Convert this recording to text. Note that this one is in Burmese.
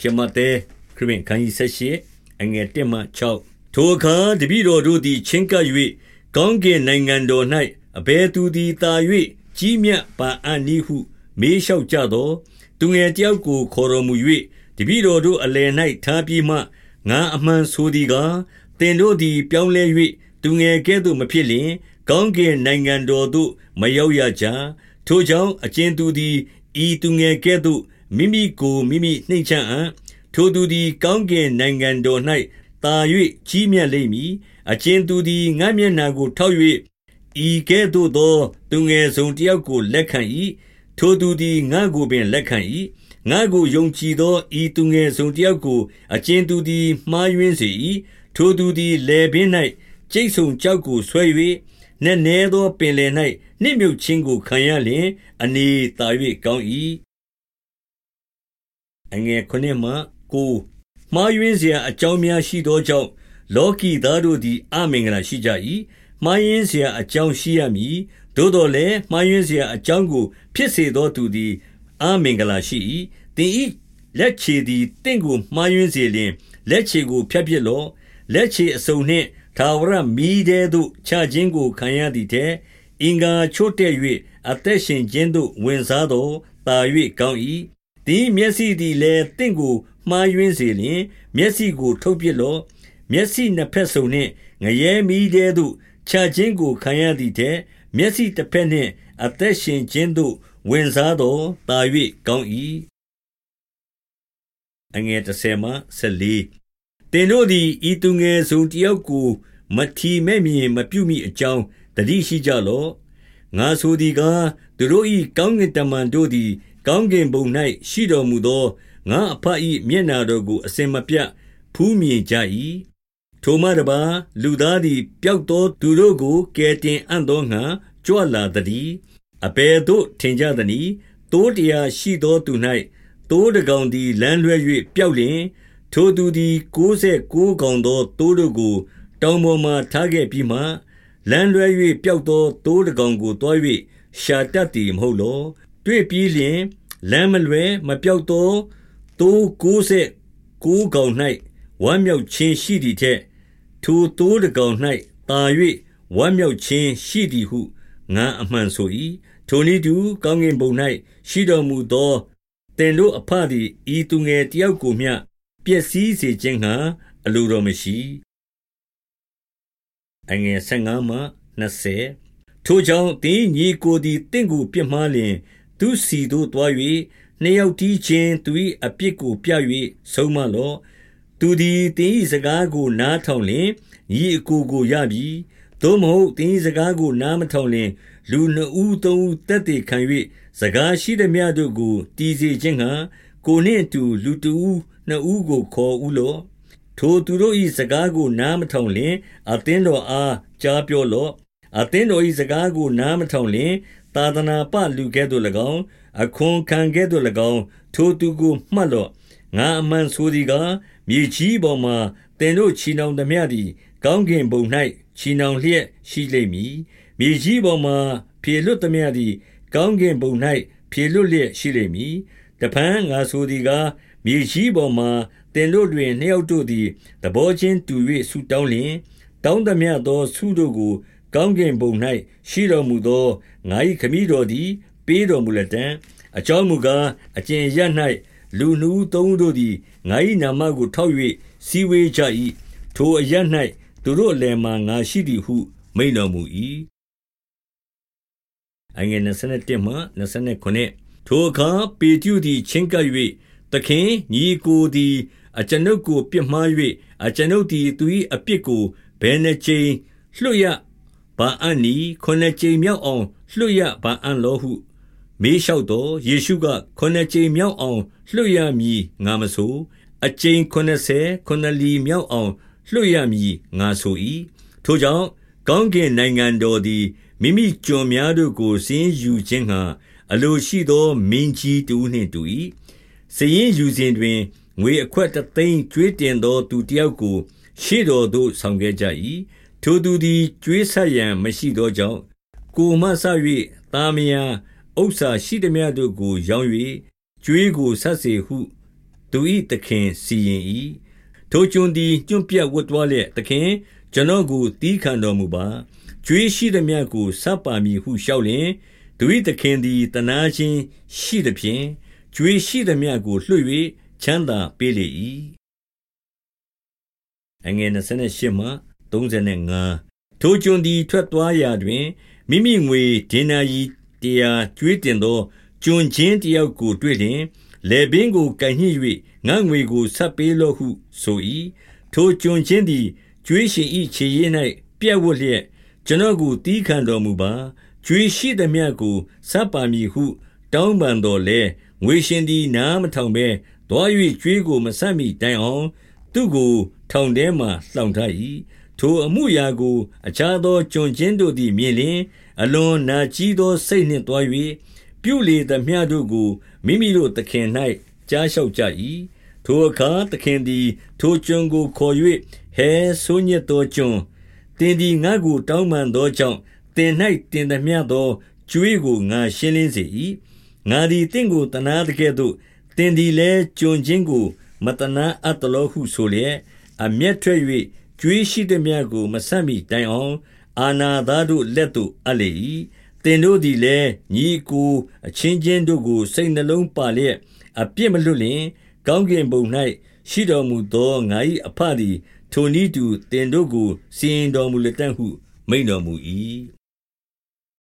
ရှမတဲခရစ်ခန်းကြီးဆက်ရှိအငယ်1မှ6ထိုအခါတပည့်တော်တို့သည်ချင်းကပ်၍ကောင်းကင်နိုင်ငံတော်၌အဘယ်သူသည်တာ၍ကြီးမြတ်ပါအံ့နည်းဟု မေးလျှောက်ကြသောသူငယ်တယောက်ကိုခေါ်တော်မူ၍တပည့်တော်တို့အလယ်၌ထားပြီးမှငါအမှန်ဆိုသည်ကားတင်တို့သည်ပြောင်းလဲ၍သူငယ်ကဲ့သို့မဖြစ်လျင် ကောင်းကင်နိုင်ငံတော်သို့မရောက်ရကြထိုကြောင့်အကျဉ်သူသည်ဤသူငယ်ကဲ့သို့ မိမိကိုမိမိနှိမ့်ချအံ့ထိုသူသည် ကောင်းကင်နိုင်ငံတော်၌တာ၍ကြီးမြတ်လိမ့်မည်အကျဉ်သူသည်ငါမျက်နာကိုထောက်၍ဤကဲ့သို့သော သူငယ်ဆုံးတယောက်ကိုလက်ခံ၏ထိုသူသည်ငါကိုပင်လက်ခံ၏ငါကိုယုံကြည်သောဤသူငယ်ဆုံးတယောက်ကိုအကျဉ်သူသည်မှားယွင်းစေ၏ထိုသူသည်လေပင်၌ကျိတ်ဆုံကြောက်ကိုဆွဲ၍နက်နဲသောပင်လယ်၌နှစ်မြုပ်ခြင်းကိုခံရလျင်အနေသာ၍ကောင်း၏ အငယ်9မှ9မှားယွင်းစရာအကြောင်းများရှိသောကြောင့်လောကီသားတို့သည်အမင်္ဂလာရှိကြ၏မှားယွင်းစရာအကြောင်းရှိရမည်သို့တော်လည်းမှားယွင်းစရာအကြောင်းကို ဖြစ်စေသောသူသည်အမင်္ဂလာရှိ၏တင်ဤလက်ခြေသည်တင့်ကိုမှားယွင်းစေလျင်လက်ခြေကိုဖျက်ပစ်လော့လက်ခြေအစုံနှင့်သာဝရမီတဲ့သို့ခြာခြင်းကိုခံရသည်တဲ့အင်္ဂါချို့တဲ့၍အသက်ရှင်ခြင်းသို့ဝင်စားတော်တာ၍ကောင်း၏ တင်းမျက်စိသည်လည်းတင့်ကိုမှားယွင်းစေလျင် မျက်စိကိုထုတ်ပြစ်လော့မျက်စိနှစ်ဖက်စုံနှင့်ငရဲမီးတဲသို့ချခြင်းကိုခံရသည်တဲ့မျက်စိတစ်ဖက်နှင့်အသက်ရှင်ခြင်းသို့ဝင်စားတော်တာ၍ကောင်း၏အငယ်30မှ14တင်တို့သည်ဤသူငယ်ဆုံးတယောက်ကို မထီမဲ့မြင်မပြုမိအကြောင်းတတိရှိကြလော့ငါဆိုသည်ကားသူတို့၏ကောင်းကင်တမန်တို့သည် ကောင်းကင်ဘုံ၌ရှိတော်မူသောငါအဖ၏မျက်နာတော်ကို အစင်မပြတ်ဖူးမြင်ကြ၏ထိုမှတပါလူသားသည်ပျောက်သောသူတို့ကိုကယ်တင်အံ့သောငါကြွလာသည်အဘယ်သို့ထင်ကြသနည်းတိုးတရားရှိသောသူ၌တိုးတကောင်သည်လမ်းလွဲ၍ပျောက်လျင်ထိုသူသည်69ကောင်သောတိုးတို့ကို တောင်ပေါ်မှထားခဲ့ပြီးမှလမ်းလွဲ၍ပျောက်သောတိုးတကောင်ကိုတွား၍ရှာတတ်သည်မဟုတ်လော တွေ့ပြီးလျင်လမ်းမလွဲမပျောက်သောတိုး69ကောင်၌ဝမ်းမြောက်ခြင်းရှိသည်ထက်ထိုတိုးတကောင်၌တာ၍ဝမ်းမြောက်ခြင်းရှိသည်ဟုငါအမှန်ဆို၏ထိုနည်းတူကောင်းကင်ဘုံ၌ရှိတော်မူသောတင်တို့အဖသည်ဤသူငယ်တယောက်ကိုမျှပျက်စီးစေခြင်းဟံအလိုတော်မရှိအငယ်15မှ20ထိုကြောင့်တင်းညီကိုသည်တင့်ကိုပြစ်မှားလျင် သူစီတို့တွား၍နှစ်ယောက်တီးချင်းသူ၏အပြစ်ကိုပြ၍ဆုံးမလော့သူသည်တင်း၏စကားကိုနားထောင်လျင်ညီအကိုကိုရပြီသို့မဟုတ်တင်း၏စကားကိုနားမထောင်လျင် လူနှစ်ဦးသုံးဦးတက်တည်ခံ၍စကားရှိသည်များတို့ကိုတီးစေခြင်းဟံကိုနှင့်တူလူတူနှစ်ဦးကိုခေါ်ဦးလော့ထိုသူတို့၏စကားကိုနားမထောင်လျင်အသင်းတော်အားကြားပြောလော့အသင်းတော်၏စကားကိုနားမထောင်လျင် သာသနာပလူကဲ့သို့၎င်းအခွန်ခံကဲ့သို့၎င်း ထိုသူကိုမှတ်လော့ငါအမှန်ဆိုသည်ကားမြေကြီးပေါ်မှတင်တို့ချီနှောင်သည်များသည်ကောင်းကင်ဘုံ၌ချီနှောင်လျက်ရှိလိမ့်မည်မြေကြီးပေါ်မှဖြေလွတ်သည်များသည်ကောင်းကင်ဘုံ၌ဖြေလွတ်လျက်ရှိလိမ့်မည်တပန်းငါဆိုသည်ကားမြေကြီးပေါ်မှတင်တို့တွင်နှစ်ယောက်တို့သည်သဘောချင်းတူ၍ဆုတောင်းလျင်တောင်းသမျှသောဆုတို့ကို ကောင်းကင်ဘုံ၌ရှိတော်မူသောငါ၏ခမည်းတော်သည် ပေးတော်မူလက်တံအကြောင်းမူကားအကျင့်ရ၌လူနှူသုံးတို့သည်ငါ၏နာမကိုထောက်၍စီဝေးကြ၏ထိုအရ၌သူတို့အလယ်မှာငါရှိသည်ဟုမိန်တော်မူ၏အငယ်27မှ29ထိုအခါပေတျုသည်ချင်းကပ်၍သခင်ညီကိုသည်အကျွန်ုပ်ကိုပြစ်မှား၍အကျွန်ုပ်သည်သူ၏အပြစ်ကိုဘယ်နှကြိမ်လွှတ်ရ ပါအံ့နီခုနှစ်ကြိမ်မြောက်အောင်လွှတ်ရပါအံ့လောဟု မေးလျှောက်တော့ယေရှုကခုနှစ်ကြိမ်မြောက်အောင်လွှတ်ရမည်ငါမဆိုအကြိမ်90ခုနှစ်လီမြောက်အောင်လွှတ်ရမည်ငါဆို၏ထိုကြောင့်ကောင်းကင်နိုင်ငံတော်သည်မိမိကျွန်များတို့ကိုစင်းယူခြင်းဟံအလိုရှိသောမင်းကြီးတူနှင့်တူ၏စရင်ယူစဉ်တွင်ငွေအခွက်တသိန်းကျွေးတင်သောသူတယောက်ကို ရှေ့တော်သို့ဆောင်ခဲ့ကြ၏ ထိုသူသည်ကျွေးဆက်ရန်မရှိသောကြောင့်ကိုမဆ၍သားမယားဥစ္စာရှိသည်များတို့ကိုရောင်း၍ကျွေးကိုဆက်စေဟု သူ၏သခင်စီရင်၏ထိုကျွန်သည်ညွန့်ပြတ်ဝတ်သွားလျက်သခင်ကျွန်တော်ကိုတီးခံတော်မူပါကြွေးရှိသည်မြတ်ကိုစပ်ပါမည်ဟုလျှောက်လျင်သူ၏သခင်သည်တနာခြင်းရှိသည်ဖြင့်ကြွေးရှိသည်မြတ်ကိုလွှတ်၍ချမ်းသာပေးလေ၏အငယ်28မှ 35ထိုကျွန်သည်ထွက်သွားရာတွင်မိမိငွေဒေနာရီတရားကျွေးတင်သောကျွန်ချင်းတယောက်ကိုတွေ့လျင်လေပင်ကိုကန်ညှိ၍ငါငွေကိုဆက်ပေးလော့ဟုဆို၏ထိုကျွန်ချင်းသည်ကျွေးရှင်၏ခြေရည်၌ပြက်ဝတ်လျက်ကျွန်တော်ကိုတီးခံတော်မူပါကျွေးရှိသည်မြတ်ကိုစပ်ပါမည်ဟု တောင်းပန်တော်လဲငွေရှင်သည်နားမထောင်ဘဲတွား၍ကျွေးကိုမဆတ်မိတိုင်အောင် သူကိုထောင်ထဲမှလှောင်ထား၏ ထိုအမှုရာကို အခြားသော ကျွန်ချင်းတို့သည် မြင်လျင် အလွန်နာကြီးသော စိတ်နှင့်တွား၍ပြုလေသမျှတို့ကို မိမိတို့သခင်၌ကြားလျှောက်ကြ၏ထိုအခါ သခင်သည် ထိုကျွန်ကိုခေါ်၍ဟဲဆိုးညစ်သောကျွန်တင်သည် ငါကို တောင်းပန်သောကြောင့်တင်၌တင်သမျှသောကျွေးကို ငါရှင်းလင်းစေ၏ငါသည်တင့်ကိုတနာတကဲ့သို့တင်သည်လည်း ကျွန်ချင်းကိုမတနာအပ်တလောဟု ဆိုလျက် အမျက်ထွက်၍ ကြွေးရှိသည်များကို မဆတ်မိတိုင်အောင်အာနာသားတို့လက်သို့အပ်လေ၏တင်တို့သည်လည်းညီကိုအချင်းချင်းတို့ကို စိတ်နှလုံးပါလျက်အပြစ်မလွတ်လင် ကောင်းကင်ဘုံ၌ရှိတော်မူသောငါ၏အဖသည် ထိုနည်းတူတင်တို့ကိုစီရင်တော်မူလက်တဟု မိန်တော်မူ၏